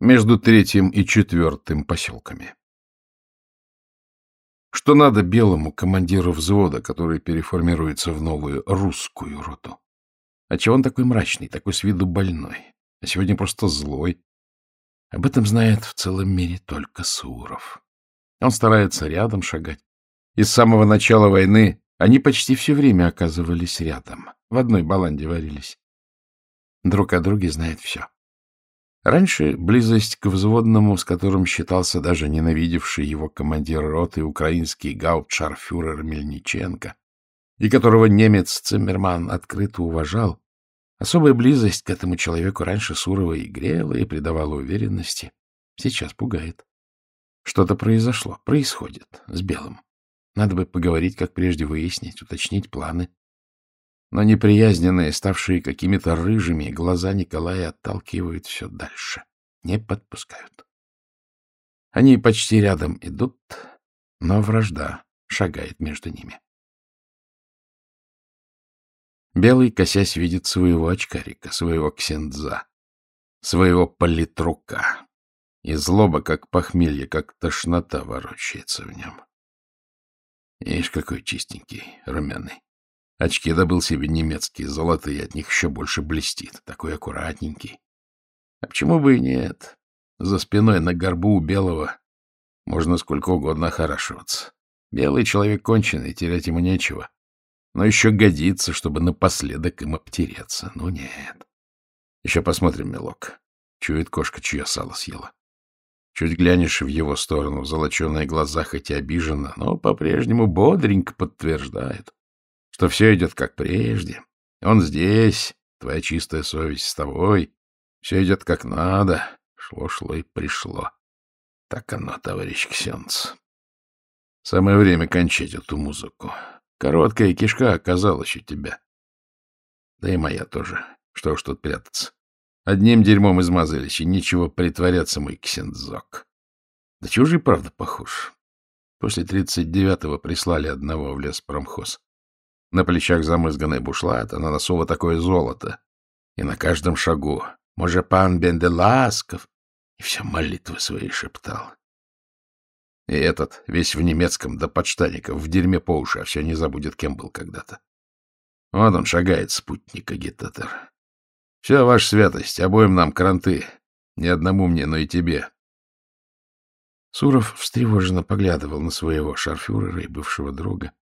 между третьим и четвертым поселками. Что надо белому командиру взвода, который переформируется в новую русскую роту? А чего он такой мрачный, такой с виду больной? А сегодня просто злой. Об этом знает в целом мире только Суров. Он старается рядом шагать. И с самого начала войны они почти все время оказывались рядом. В одной баланде варились. Друг о друге знает все. Раньше близость к взводному, с которым считался даже ненавидевший его командир роты украинский гауптшарфюрер Мельниченко, и которого немец Циммерман открыто уважал, особая близость к этому человеку раньше Сурова и грела, и придавала уверенности, сейчас пугает. Что-то произошло, происходит с Белым. Надо бы поговорить, как прежде выяснить, уточнить планы но неприязненные, ставшие какими-то рыжими, глаза Николая отталкивают все дальше, не подпускают. Они почти рядом идут, но вражда шагает между ними. Белый, косясь, видит своего очкарика, своего ксендза, своего политрука, и злоба, как похмелье, как тошнота ворочается в нем. Ишь, какой чистенький, румяный. Очки добыл себе немецкие, золотые, от них еще больше блестит. Такой аккуратненький. А почему бы и нет? За спиной на горбу у белого можно сколько угодно охорашиваться. Белый человек конченый, терять ему нечего. Но еще годится, чтобы напоследок им обтереться. Ну нет. Еще посмотрим, милок. Чует кошка, чье сало съела. Чуть глянешь в его сторону, золоченые глаза хоть и обиженно, но по-прежнему бодренько подтверждает что все идет как прежде. Он здесь, твоя чистая совесть с тобой. Все идет как надо. Шло-шло и пришло. Так оно, товарищ Ксенц. Самое время кончать эту музыку. Короткая кишка оказалась у тебя. Да и моя тоже. Что ж тут прятаться. Одним дерьмом измазались, и ничего притворяться, мой ксензок. Да чего же и правда похож. После тридцать девятого прислали одного в лес промхоз. На плечах замызганный бушлат, а на носу вот такое золото. И на каждом шагу «Може, пан Бенделасков?» И все молитвы свои шептал. И этот, весь в немецком, до подштаников, в дерьме по уши, а все не забудет, кем был когда-то. Вот он шагает, спутник-агитатор. Все, ваша святость, обоим нам кранты. Ни одному мне, но и тебе. Суров встревоженно поглядывал на своего шарфюрера и бывшего друга.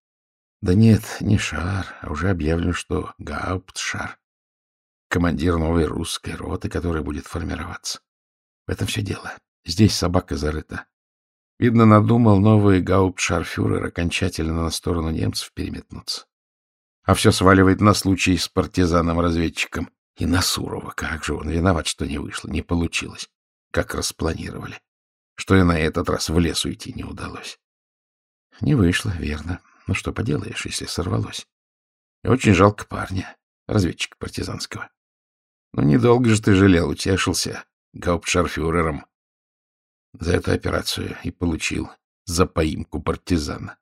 Да нет, не шар, а уже объявлено, что гауптшар. Командир новой русской роты, которая будет формироваться. В этом все дело. Здесь собака зарыта. Видно, надумал новый гауптшарфюрер окончательно на сторону немцев переметнуться. А все сваливает на случай с партизаном-разведчиком. И на Сурова. Как же он виноват, что не вышло, не получилось, как распланировали. Что и на этот раз в лес уйти не удалось. Не вышло, верно. Ну, что поделаешь, если сорвалось. И очень жалко парня, разведчика партизанского. Ну, недолго же ты жалел, утешился гауптшарфюрером. За эту операцию и получил за поимку партизана.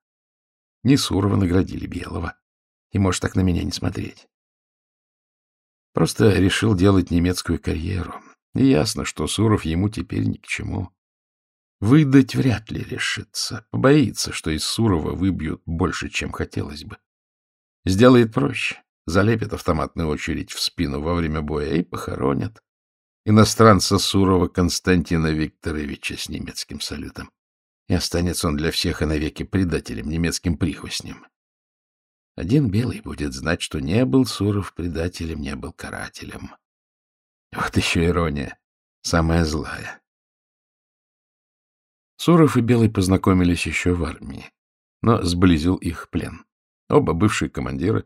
Не Сурова наградили Белого. И можешь так на меня не смотреть. Просто решил делать немецкую карьеру. И ясно, что Суров ему теперь ни к чему. Выдать вряд ли решится. Побоится, что из Сурова выбьют больше, чем хотелось бы. Сделает проще. Залепит автоматную очередь в спину во время боя и похоронят. Иностранца Сурова Константина Викторовича с немецким салютом. И останется он для всех и навеки предателем, немецким прихвостнем. Один белый будет знать, что не был Суров предателем, не был карателем. Вот еще ирония, самая злая. Суров и Белый познакомились еще в армии, но сблизил их плен. Оба бывшие командиры,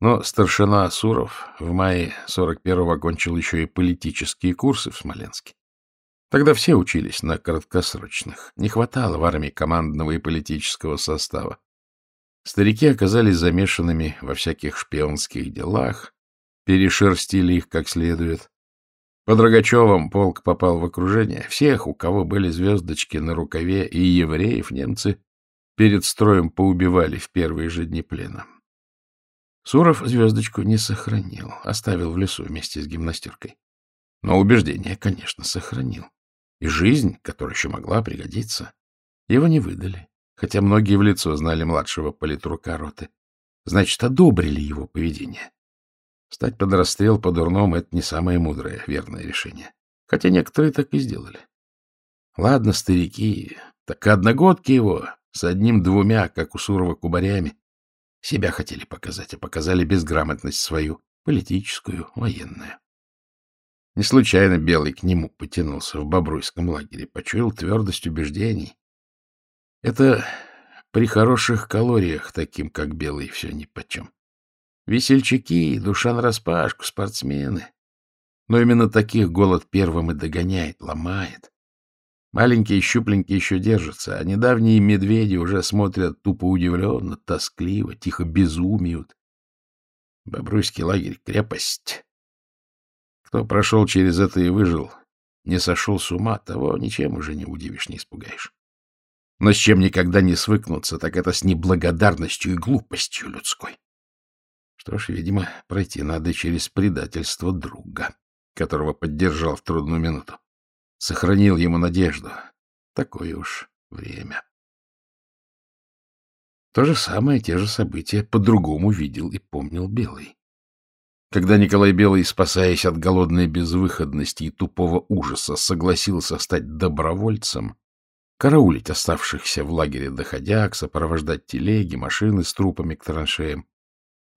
но старшина Суров в мае 41-го окончил еще и политические курсы в Смоленске. Тогда все учились на краткосрочных. Не хватало в армии командного и политического состава. Старики оказались замешанными во всяких шпионских делах, перешерстили их как следует, под Рогачевым полк попал в окружение. Всех, у кого были звездочки на рукаве, и евреев немцы перед строем поубивали в первые же дни плена. Суров звездочку не сохранил, оставил в лесу вместе с гимнастеркой. Но убеждение, конечно, сохранил. и жизнь, которая еще могла пригодиться. Его не выдали, хотя многие в лицо знали младшего политрука роты. Значит, одобрили его поведение. Стать под расстрел по-дурному — это не самое мудрое, верное решение. Хотя некоторые так и сделали. Ладно, старики, так одногодки его с одним-двумя, как у Сурова, кубарями. Себя хотели показать, а показали безграмотность свою, политическую, военную. Не случайно Белый к нему потянулся в Бобруйском лагере, почуял твердость убеждений. Это при хороших калориях, таким как Белый, все нипочем. Весельчаки, душа нараспашку, спортсмены. Но именно таких голод первым и догоняет, ломает. Маленькие щупленькие еще держатся, а недавние медведи уже смотрят тупо удивленно, тоскливо, тихо безумиют. Бобруйский лагерь — крепость. Кто прошел через это и выжил, не сошел с ума, того ничем уже не удивишь, не испугаешь. Но с чем никогда не свыкнуться, так это с неблагодарностью и глупостью людской. Что ж, видимо, пройти надо через предательство друга, которого поддержал в трудную минуту. Сохранил ему надежду. Такое уж время. То же самое, те же события по-другому видел и помнил Белый. Когда Николай Белый, спасаясь от голодной безвыходности и тупого ужаса, согласился стать добровольцем, караулить оставшихся в лагере доходяг, сопровождать телеги, машины с трупами к траншеям,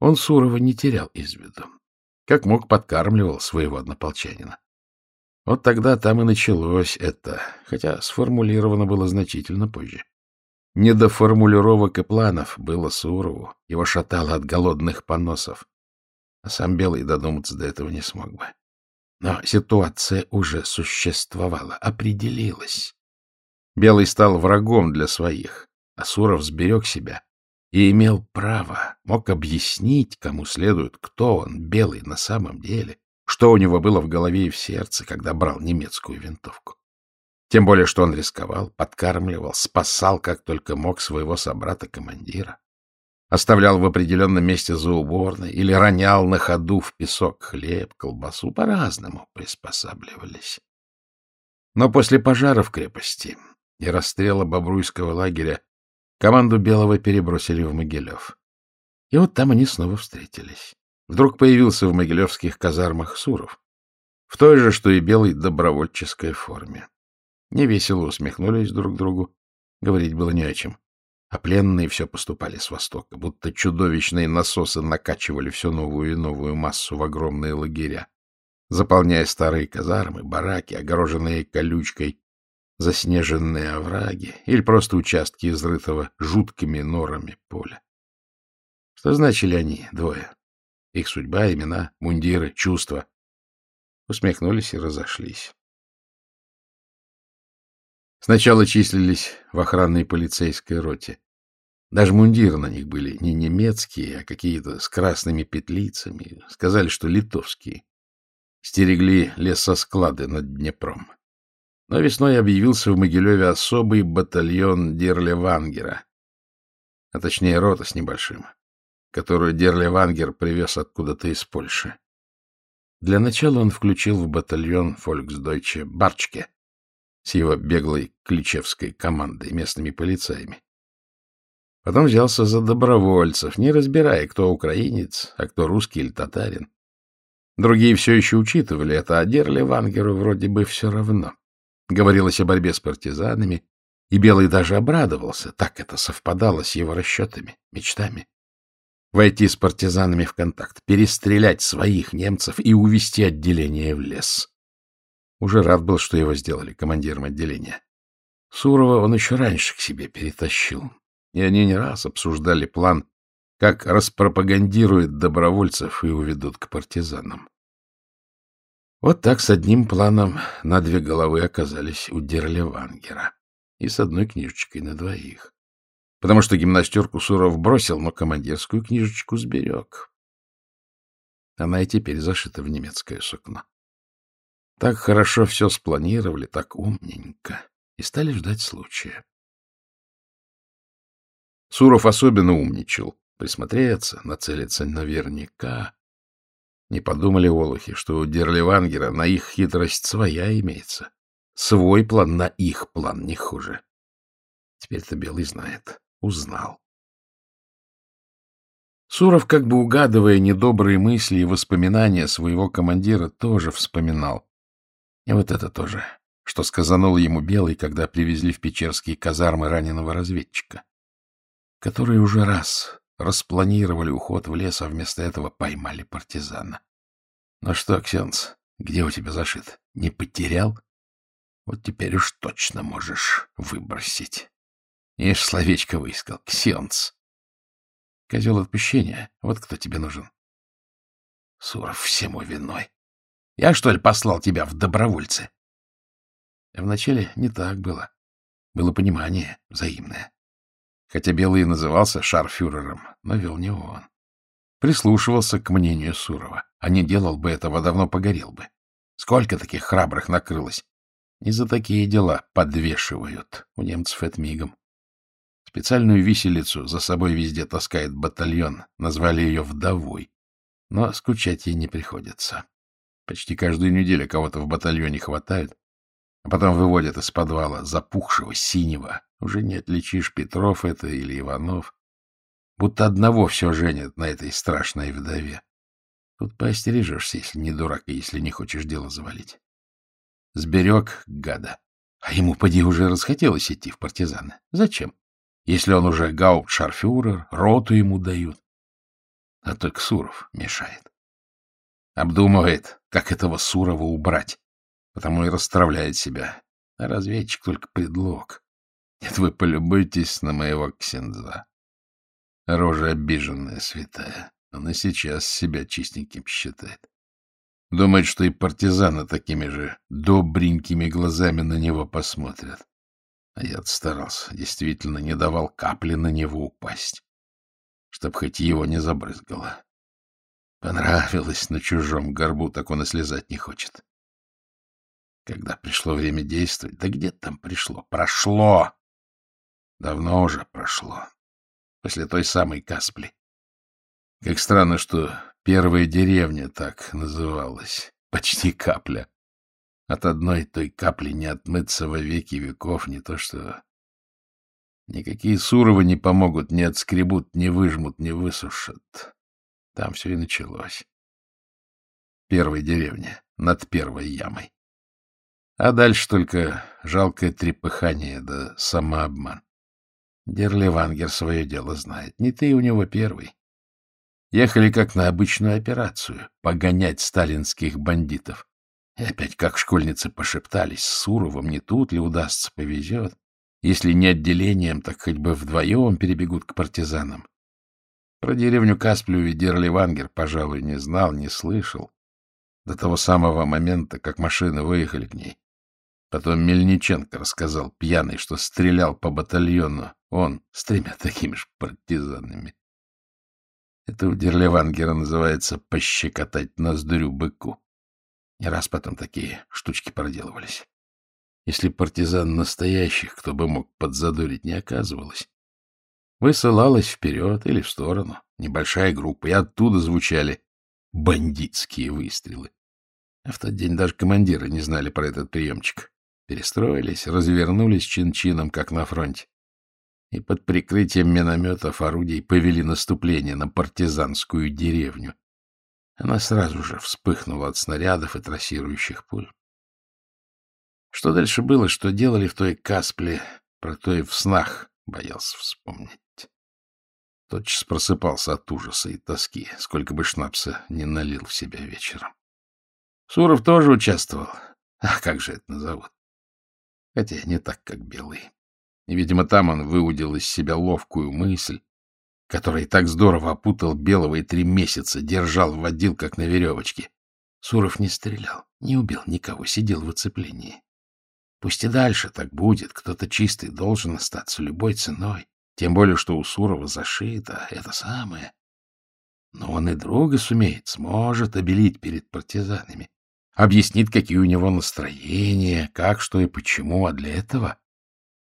он Сурова не терял из виду. Как мог, подкармливал своего однополчанина. Вот тогда там и началось это, хотя сформулировано было значительно позже. Не до формулировок и планов было Сурову, его шатало от голодных поносов а сам Белый додуматься до этого не смог бы. Но ситуация уже существовала, определилась. Белый стал врагом для своих, а Суров сберег себя и имел право, мог объяснить, кому следует, кто он, Белый, на самом деле, что у него было в голове и в сердце, когда брал немецкую винтовку. Тем более, что он рисковал, подкармливал, спасал как только мог своего собрата-командира оставлял в определенном месте за уборной или ронял на ходу в песок хлеб, колбасу, по-разному приспосабливались. Но после пожара в крепости и расстрела Бобруйского лагеря команду Белого перебросили в Могилев. И вот там они снова встретились. Вдруг появился в могилевских казармах Суров, в той же, что и Белый, добровольческой форме. Невесело усмехнулись друг другу, говорить было не о чем а пленные все поступали с востока, будто чудовищные насосы накачивали все новую и новую массу в огромные лагеря, заполняя старые казармы, бараки, огороженные колючкой, заснеженные овраги или просто участки изрытого жуткими норами поля. Что значили они, двое? Их судьба, имена, мундиры, чувства. Усмехнулись и разошлись. Сначала числились в охранной полицейской роте. Даже мундиры на них были не немецкие, а какие-то с красными петлицами. Сказали, что литовские. Стерегли лесосклады над Днепром. Но весной объявился в Могилеве особый батальон Дерлевангера, а точнее рота с небольшим, которую Дерлевангер привез откуда-то из Польши. Для начала он включил в батальон Фольксдойче Барчке с его беглой кличевской командой, местными полицаями. Потом взялся за добровольцев, не разбирая, кто украинец, а кто русский или татарин. Другие все еще учитывали это, а Дерли вроде бы все равно. Говорилось о борьбе с партизанами, и Белый даже обрадовался, так это совпадало с его расчетами, мечтами. Войти с партизанами в контакт, перестрелять своих немцев и увести отделение в лес. Уже рад был, что его сделали командиром отделения. Сурова он еще раньше к себе перетащил и они не раз обсуждали план, как распропагандируют добровольцев и уведут к партизанам. Вот так с одним планом на две головы оказались у Дерлевангера и с одной книжечкой на двоих. Потому что гимнастерку Суров бросил, но командирскую книжечку сберег. Она и теперь зашита в немецкое сукно. Так хорошо все спланировали, так умненько, и стали ждать случая. Суров особенно умничал. Присмотреться, нацелиться наверняка. Не подумали олухи, что у Дерливангера на их хитрость своя имеется. свой план на их план не хуже. Теперь-то Белый знает, узнал. Суров, как бы угадывая недобрые мысли и воспоминания своего командира, тоже вспоминал. И вот это тоже, что сказанул ему Белый, когда привезли в Печерские казармы раненого разведчика, которые уже раз распланировали уход в лес, а вместо этого поймали партизана. Ну что, Ксенц, где у тебя зашит? Не потерял? Вот теперь уж точно можешь выбросить. Ишь, словечко выискал. Ксенц. Козел отпущения. Вот кто тебе нужен. Суров всему виной. Я, что ли, послал тебя в добровольцы? Вначале не так было. Было понимание взаимное. Хотя Белый назывался шарфюрером, но вел не он. Прислушивался к мнению Сурова. А не делал бы этого, давно погорел бы. Сколько таких храбрых накрылось? И за такие дела подвешивают. У немцев это мигом. Специальную виселицу за собой везде таскает батальон. Назвали ее «вдовой». Но скучать ей не приходится. Почти каждую неделю кого-то в батальоне хватают, а потом выводят из подвала запухшего, синего. Уже не отличишь, Петров это или Иванов. Будто одного все женят на этой страшной вдове. Тут поостережешься, если не дурак и если не хочешь дело завалить. Сберег гада. А ему, поди, уже расхотелось идти в партизаны. Зачем? если он уже гауптшарфюрер, роту ему дают. А только Суров мешает. Обдумывает, как этого Сурова убрать, потому и расстравляет себя. А разведчик только предлог. Нет, вы полюбуйтесь на моего ксенза. Рожа обиженная, святая. Он и сейчас себя чистеньким считает. Думает, что и партизаны такими же добренькими глазами на него посмотрят. А я старался, действительно не давал капли на него упасть, чтоб хоть его не забрызгало. Понравилось на чужом горбу, так он и слезать не хочет. Когда пришло время действовать, да где там пришло? Прошло! Давно уже прошло. После той самой Каспли. Как странно, что первая деревня так называлась. Почти капля. От одной той капли не отмыться во веки веков, не то что... Никакие суровы не помогут, не отскребут, не выжмут, не высушат. Там все и началось. Первая деревня, над первой ямой. А дальше только жалкое трепыхание да самообман. Дерливангер свое дело знает. Не ты у него первый. Ехали как на обычную операцию — погонять сталинских бандитов. И опять, как школьницы пошептались, Суровым не тут ли удастся, повезет. Если не отделением, так хоть бы вдвоем перебегут к партизанам. Про деревню Касплю и Дерливангер, пожалуй, не знал, не слышал. До того самого момента, как машины выехали к ней. Потом Мельниченко рассказал пьяный, что стрелял по батальону. Он с тремя такими же партизанами. Это у Дерливангера называется «пощекотать ноздрю быку». Не раз потом такие штучки проделывались. Если партизан настоящих, кто бы мог подзадорить, не оказывалось, высылалась вперед или в сторону небольшая группа, и оттуда звучали бандитские выстрелы. А в тот день даже командиры не знали про этот приемчик. Перестроились, развернулись чин-чином, как на фронте. И под прикрытием минометов орудий повели наступление на партизанскую деревню, она сразу же вспыхнула от снарядов и трассирующих пуль. Что дальше было, что делали в той каспле, про то и в снах боялся вспомнить. Тотчас просыпался от ужаса и тоски, сколько бы шнапса не налил в себя вечером. Суров тоже участвовал. Ах, как же это назовут? Хотя не так, как Белый. И, видимо, там он выудил из себя ловкую мысль, который так здорово опутал Белого и три месяца держал, водил, как на веревочке. Суров не стрелял, не убил никого, сидел в оцеплении. Пусть и дальше так будет, кто-то чистый должен остаться любой ценой, тем более, что у Сурова зашито это самое. Но он и друга сумеет, сможет обелить перед партизанами, объяснит, какие у него настроения, как, что и почему, а для этого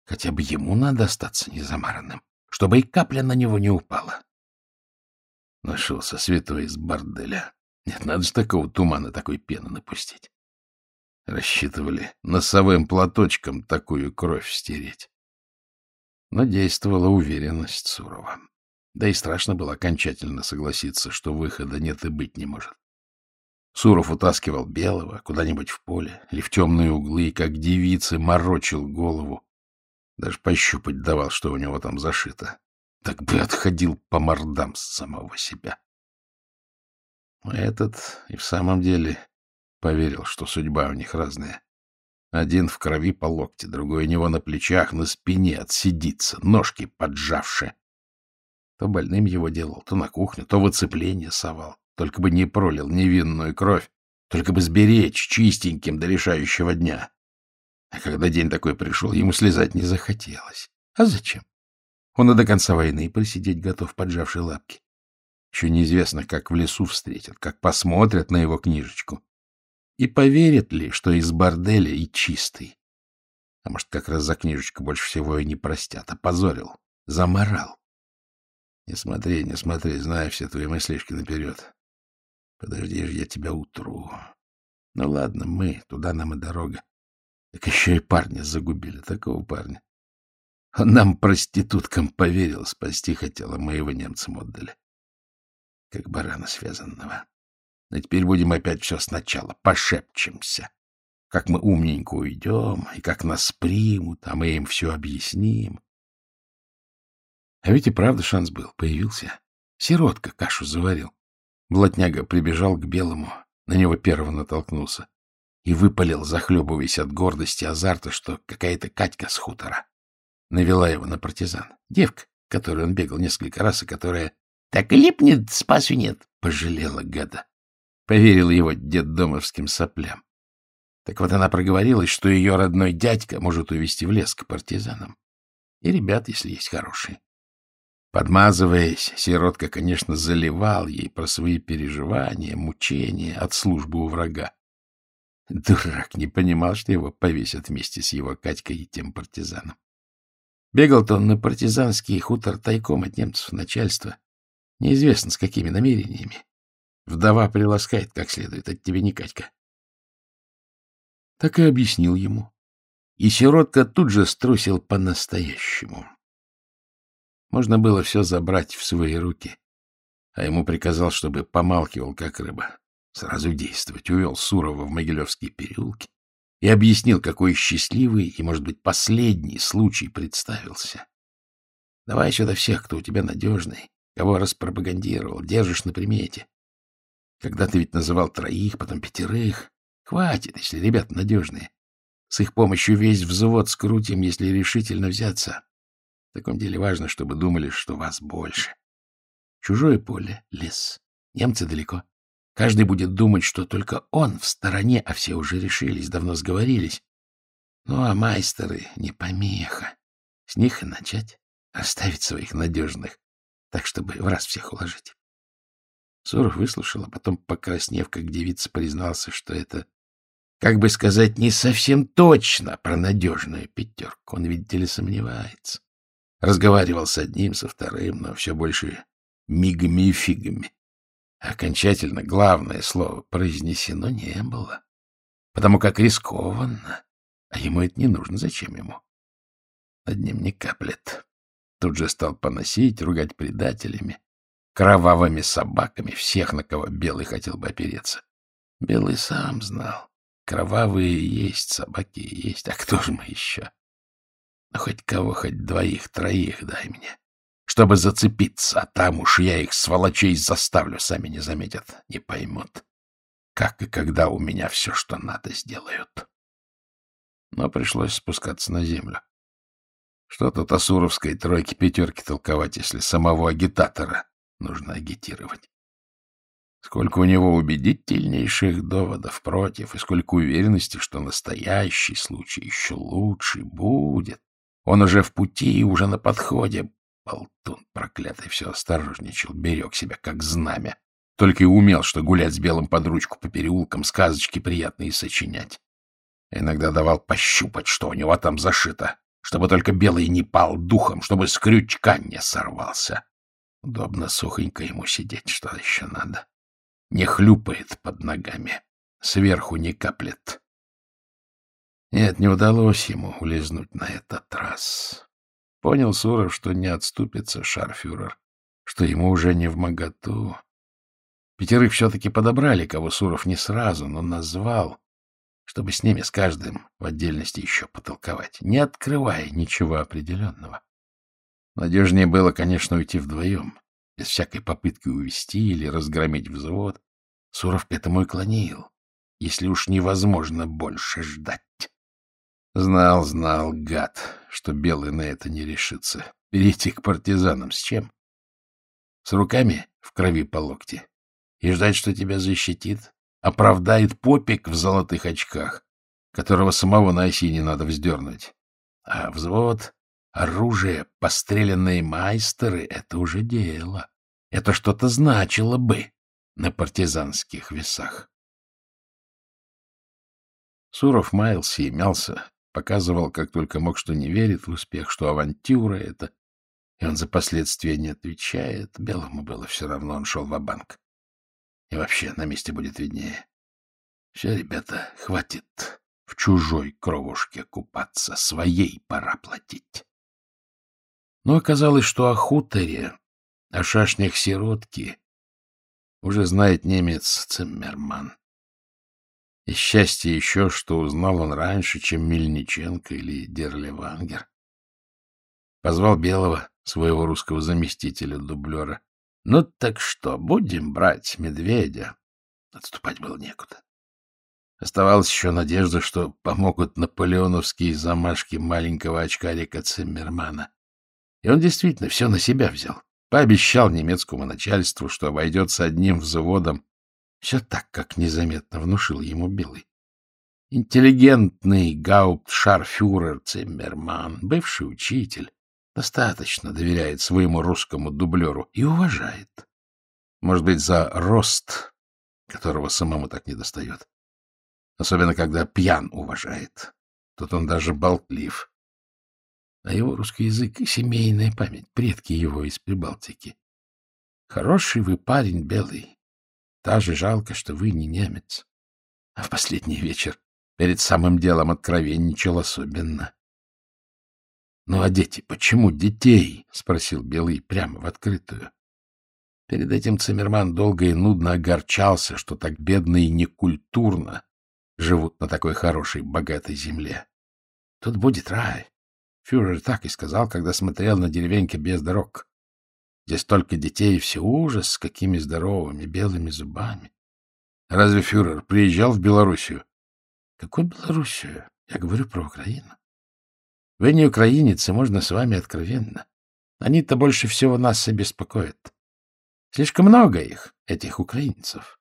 хотя бы ему надо остаться незамаранным чтобы и капля на него не упала. Нашелся святой из борделя. Нет, надо же такого тумана, такой пены напустить. Рассчитывали носовым платочком такую кровь стереть. Но действовала уверенность Сурова. Да и страшно было окончательно согласиться, что выхода нет и быть не может. Суров утаскивал белого куда-нибудь в поле или в темные углы, и как девицы морочил голову. Даже пощупать давал, что у него там зашито. Так бы отходил по мордам с самого себя. Этот и в самом деле поверил, что судьба у них разная. Один в крови по локте, другой у него на плечах, на спине отсидится, ножки поджавши. То больным его делал, то на кухню, то в оцепление совал. Только бы не пролил невинную кровь, только бы сберечь чистеньким до решающего дня. А когда день такой пришел, ему слезать не захотелось. А зачем? Он и до конца войны присидеть готов, поджавший лапки. Еще неизвестно, как в лесу встретят, как посмотрят на его книжечку. И поверят ли, что из борделя и чистый? А может, как раз за книжечку больше всего и не простят, а позорил, заморал. Не смотри, не смотри, знаю все твои мыслишки наперед. Подожди же, я тебя утру. Ну ладно, мы, туда нам и дорога. Так еще и парня загубили, такого парня. Он нам, проституткам, поверил, спасти хотел, а мы его немцам отдали. Как барана связанного. Но теперь будем опять все сначала, пошепчемся. Как мы умненько уйдем, и как нас примут, а мы им все объясним. А ведь и правда шанс был, появился. Сиротка кашу заварил. Блатняга прибежал к белому, на него первого натолкнулся и выпалил, захлебываясь от гордости, азарта, что какая-то Катька с хутора навела его на партизан. Девка, которой он бегал несколько раз, и которая так и липнет, спасу нет, пожалела гада. Поверил его детдомовским соплям. Так вот она проговорилась, что ее родной дядька может увести в лес к партизанам. И ребят, если есть хорошие. Подмазываясь, сиротка, конечно, заливал ей про свои переживания, мучения от службы у врага. Дурак не понимал, что его повесят вместе с его Катькой и тем партизаном. Бегал-то он на партизанский хутор тайком от немцев начальства. Неизвестно, с какими намерениями. Вдова приласкает как следует, от тебя не Катька. Так и объяснил ему. И сиротка тут же струсил по-настоящему. Можно было все забрать в свои руки, а ему приказал, чтобы помалкивал, как рыба. Сразу действовать, увел Сурова в Могилевские переулки и объяснил, какой счастливый и, может быть, последний случай представился. Давай сюда всех, кто у тебя надежный, кого распропагандировал, держишь на примете. Когда ты ведь называл троих, потом пятерых. Хватит, если ребята надежные. С их помощью весь взвод скрутим, если решительно взяться. В таком деле важно, чтобы думали, что вас больше. Чужое поле, лес, немцы далеко. Каждый будет думать, что только он в стороне, а все уже решились, давно сговорились. Ну, а майстеры не помеха. С них и начать. Оставить своих надежных, так, чтобы в раз всех уложить. Суров выслушал, а потом, покраснев, как девица, признался, что это, как бы сказать, не совсем точно про надежную пятерку. Он, видите ли, сомневается. Разговаривал с одним, со вторым, но все больше мигами и фигами. Окончательно главное слово произнесено не было, потому как рискованно, а ему это не нужно, зачем ему? Над ним не каплет. Тут же стал поносить, ругать предателями, кровавыми собаками всех, на кого Белый хотел бы опереться. Белый сам знал, кровавые есть, собаки есть, а кто же мы еще? Ну, хоть кого, хоть двоих, троих дай мне. Чтобы зацепиться, а там уж я их, сволочей, заставлю, сами не заметят, не поймут. Как и когда у меня все, что надо, сделают. Но пришлось спускаться на землю. Что тут о суровской тройке-пятерке толковать, если самого агитатора нужно агитировать? Сколько у него убедительнейших доводов против, и сколько уверенности, что настоящий случай еще лучше будет. Он уже в пути и уже на подходе. Болтун проклятый все осторожничал, берег себя как знамя. Только и умел, что гулять с белым под ручку по переулкам, сказочки приятные сочинять. Иногда давал пощупать, что у него там зашито, чтобы только белый не пал духом, чтобы с крючка не сорвался. Удобно сухонько ему сидеть, что еще надо. Не хлюпает под ногами, сверху не каплет. Нет, не удалось ему улизнуть на этот раз. Понял Суров, что не отступится шарфюрер, что ему уже не в моготу. Пятерых все-таки подобрали, кого Суров не сразу, но назвал, чтобы с ними, с каждым, в отдельности еще потолковать, не открывая ничего определенного. Надежнее было, конечно, уйти вдвоем, без всякой попытки увести или разгромить взвод. Суров к этому и клонил, если уж невозможно больше ждать. Знал, знал, гад, что Белый на это не решится. Перейти к партизанам с чем? С руками в крови по локти. И ждать, что тебя защитит, оправдает попик в золотых очках, которого самого на оси не надо вздернуть. А взвод, оружие, постреленные майстеры — это уже дело. Это что-то значило бы на партизанских весах. Суров маялся и мялся, показывал, как только мог, что не верит в успех, что авантюра это, и он за последствия не отвечает. Белому было все равно, он шел в банк И вообще на месте будет виднее. Все, ребята, хватит в чужой кровушке купаться, своей пора платить. Но оказалось, что о хуторе, о шашнях сиротки уже знает немец Циммерман. И счастье еще, что узнал он раньше, чем Мельниченко или Дерлевангер. Позвал Белого, своего русского заместителя-дублера. Ну так что, будем брать медведя? Отступать было некуда. Оставалась еще надежда, что помогут наполеоновские замашки маленького очкарика Циммермана. И он действительно все на себя взял. Пообещал немецкому начальству, что обойдется одним взводом все так, как незаметно внушил ему Белый. Интеллигентный гауптшарфюрер Циммерман, бывший учитель, достаточно доверяет своему русскому дублеру и уважает. Может быть, за рост, которого самому так не достает. Особенно, когда пьян уважает. Тут он даже болтлив. А его русский язык семейная память, предки его из Прибалтики. Хороший вы парень, Белый, даже жалко, что вы не немец. А в последний вечер перед самым делом откровенничал особенно. — Ну а дети, почему детей? — спросил Белый прямо в открытую. Перед этим Циммерман долго и нудно огорчался, что так бедно и некультурно живут на такой хорошей, богатой земле. Тут будет рай. Фюрер так и сказал, когда смотрел на деревеньки без дорог. Здесь столько детей, и все ужас, с какими здоровыми белыми зубами. Разве фюрер приезжал в Белоруссию? Какую Белоруссию? Я говорю про Украину. Вы не украинец, и можно с вами откровенно. Они-то больше всего нас и беспокоят. Слишком много их, этих украинцев.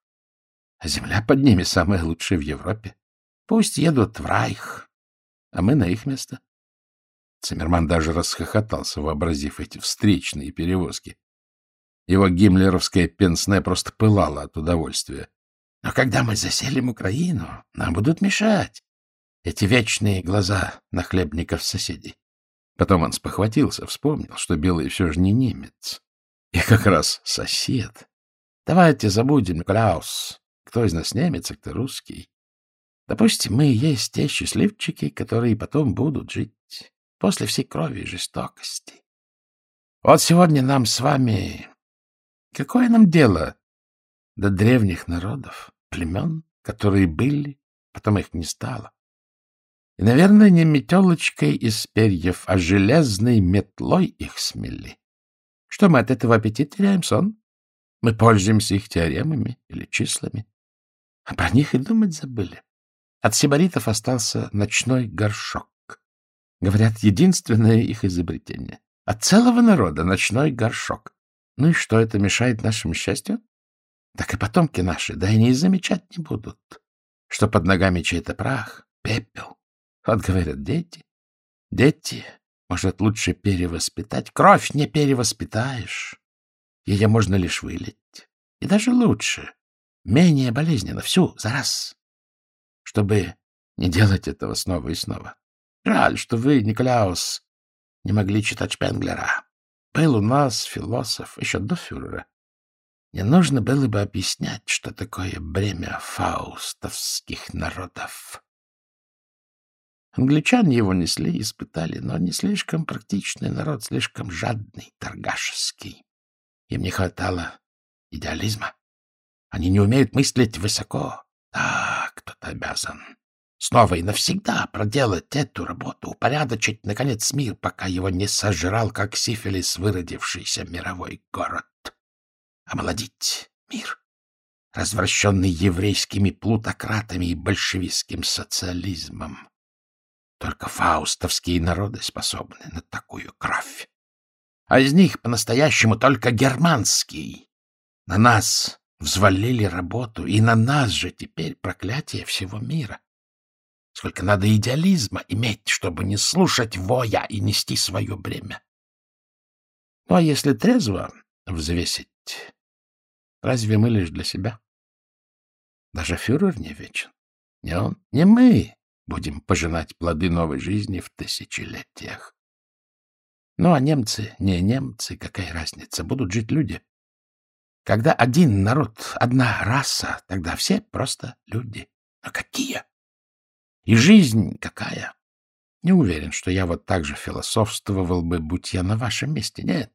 А земля под ними самая лучшая в Европе. Пусть едут в Райх, а мы на их место. Циммерман даже расхохотался, вообразив эти встречные перевозки. Его гиммлеровское пенсне просто пылало от удовольствия. Но когда мы заселим Украину, нам будут мешать эти вечные глаза нахлебников-соседей. Потом он спохватился, вспомнил, что Белый все же не немец. И как раз сосед. Давайте забудем, Клаус. Кто из нас немец, а кто русский? Допустим, мы есть те счастливчики, которые потом будут жить после всей крови и жестокости. Вот сегодня нам с вами... Какое нам дело до древних народов, племен, которые были, потом их не стало? И, наверное, не метелочкой из перьев, а железной метлой их смели. Что мы от этого опять теряем сон? Мы пользуемся их теоремами или числами. А про них и думать забыли. От сибаритов остался ночной горшок. Говорят, единственное их изобретение. От целого народа ночной горшок. Ну и что, это мешает нашему счастью? Так и потомки наши, да и не замечать не будут, что под ногами чей-то прах, пепел. Вот говорят, дети. Дети, может, лучше перевоспитать. Кровь не перевоспитаешь. Ее можно лишь вылить. И даже лучше, менее болезненно, всю, за раз, чтобы не делать этого снова и снова. Жаль, что вы, Николаус, не могли читать Шпенглера. Был у нас философ еще до фюрера. Не нужно было бы объяснять, что такое бремя фаустовских народов. Англичане его несли, испытали, но не слишком практичный народ, слишком жадный, торгашеский. Им не хватало идеализма. Они не умеют мыслить высоко. Да, кто-то обязан снова и навсегда проделать эту работу, упорядочить, наконец, мир, пока его не сожрал, как сифилис, выродившийся мировой город. Омолодить мир, развращенный еврейскими плутократами и большевистским социализмом. Только фаустовские народы способны на такую кровь. А из них по-настоящему только германский. На нас взвалили работу, и на нас же теперь проклятие всего мира. Сколько надо идеализма иметь, чтобы не слушать воя и нести свое бремя. Ну, а если трезво взвесить, разве мы лишь для себя? Даже фюрер не вечен. Не он, не мы будем пожинать плоды новой жизни в тысячелетиях. Ну, а немцы, не немцы, какая разница, будут жить люди. Когда один народ, одна раса, тогда все просто люди. Но какие? И жизнь какая? Не уверен, что я вот так же философствовал бы, будь я на вашем месте. Нет,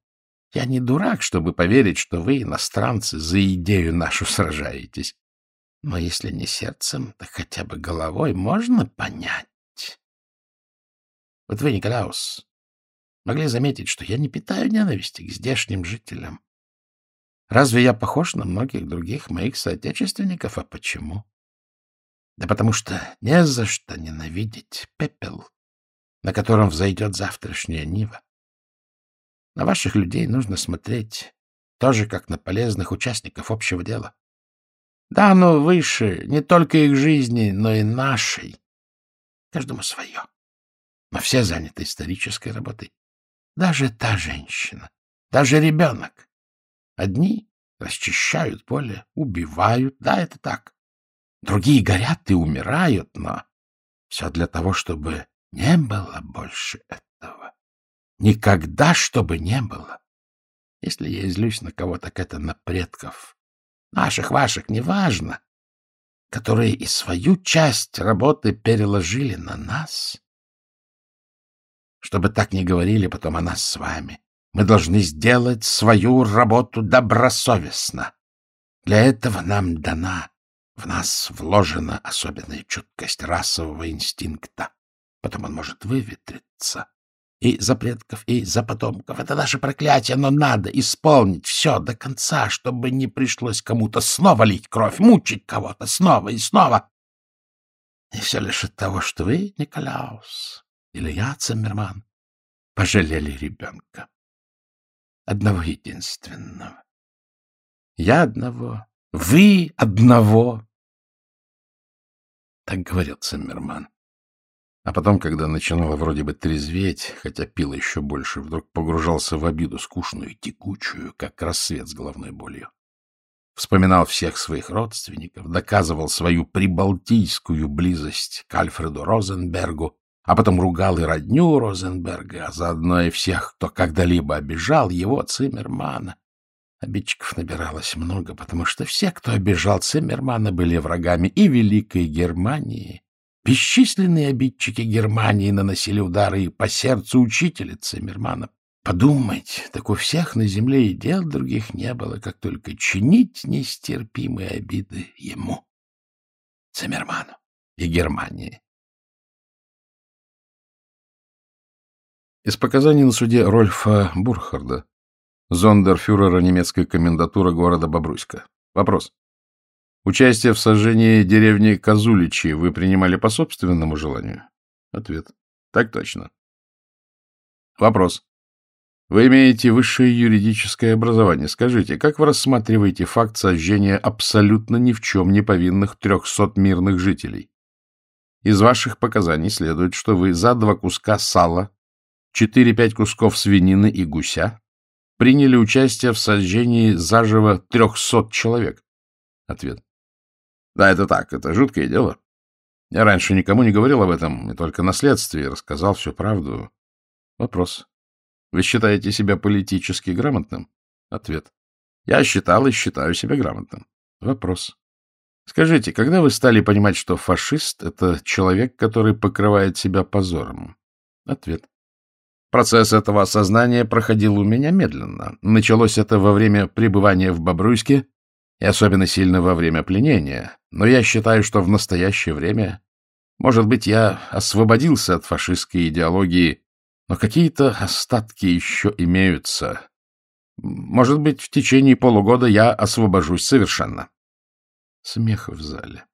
я не дурак, чтобы поверить, что вы, иностранцы, за идею нашу сражаетесь. Но если не сердцем, то хотя бы головой можно понять. Вот вы, Николаус, могли заметить, что я не питаю ненависти к здешним жителям. Разве я похож на многих других моих соотечественников? А почему? Да потому что не за что ненавидеть пепел, на котором взойдет завтрашняя Нива. На ваших людей нужно смотреть тоже как на полезных участников общего дела. Да, оно выше не только их жизни, но и нашей. Каждому свое. Но все заняты исторической работой. Даже та женщина, даже ребенок. Одни расчищают поле, убивают. Да, это так. Другие горят и умирают, но все для того, чтобы не было больше этого. Никогда, чтобы не было. Если я излюсь на кого, так это на предков. Наших, ваших, неважно. Которые и свою часть работы переложили на нас. Чтобы так не говорили потом о нас с вами. Мы должны сделать свою работу добросовестно. Для этого нам дана в нас вложена особенная чуткость расового инстинкта. Потом он может выветриться. И за предков, и за потомков. Это наше проклятие, но надо исполнить все до конца, чтобы не пришлось кому-то снова лить кровь, мучить кого-то снова и снова. И все лишь от того, что вы, Николаус, или я, Циммерман, пожалели ребенка. Одного единственного. Я одного, вы одного. Так говорил Циммерман. А потом, когда начинало вроде бы трезветь, хотя пил еще больше, вдруг погружался в обиду скучную текучую, как рассвет с головной болью. Вспоминал всех своих родственников, доказывал свою прибалтийскую близость к Альфреду Розенбергу, а потом ругал и родню Розенберга, а заодно и всех, кто когда-либо обижал его, Циммермана. Обидчиков набиралось много, потому что все, кто обижал Циммермана, были врагами и Великой Германии. Бесчисленные обидчики Германии наносили удары и по сердцу учителя Циммермана. Подумать, так у всех на земле и дел других не было, как только чинить нестерпимые обиды ему, Циммерману и Германии. Из показаний на суде Рольфа Бурхарда зондерфюрера немецкой комендатуры города Бобруйска. Вопрос. Участие в сожжении деревни Козуличи вы принимали по собственному желанию? Ответ. Так точно. Вопрос. Вы имеете высшее юридическое образование. Скажите, как вы рассматриваете факт сожжения абсолютно ни в чем не повинных трехсот мирных жителей? Из ваших показаний следует, что вы за два куска сала, четыре-пять кусков свинины и гуся приняли участие в сожжении заживо трехсот человек? Ответ. Да, это так, это жуткое дело. Я раньше никому не говорил об этом, и только на следствии рассказал всю правду. Вопрос. Вы считаете себя политически грамотным? Ответ. Я считал и считаю себя грамотным. Вопрос. Скажите, когда вы стали понимать, что фашист — это человек, который покрывает себя позором? Ответ. Процесс этого осознания проходил у меня медленно. Началось это во время пребывания в Бобруйске и особенно сильно во время пленения. Но я считаю, что в настоящее время, может быть, я освободился от фашистской идеологии, но какие-то остатки еще имеются. Может быть, в течение полугода я освобожусь совершенно. Смех в зале.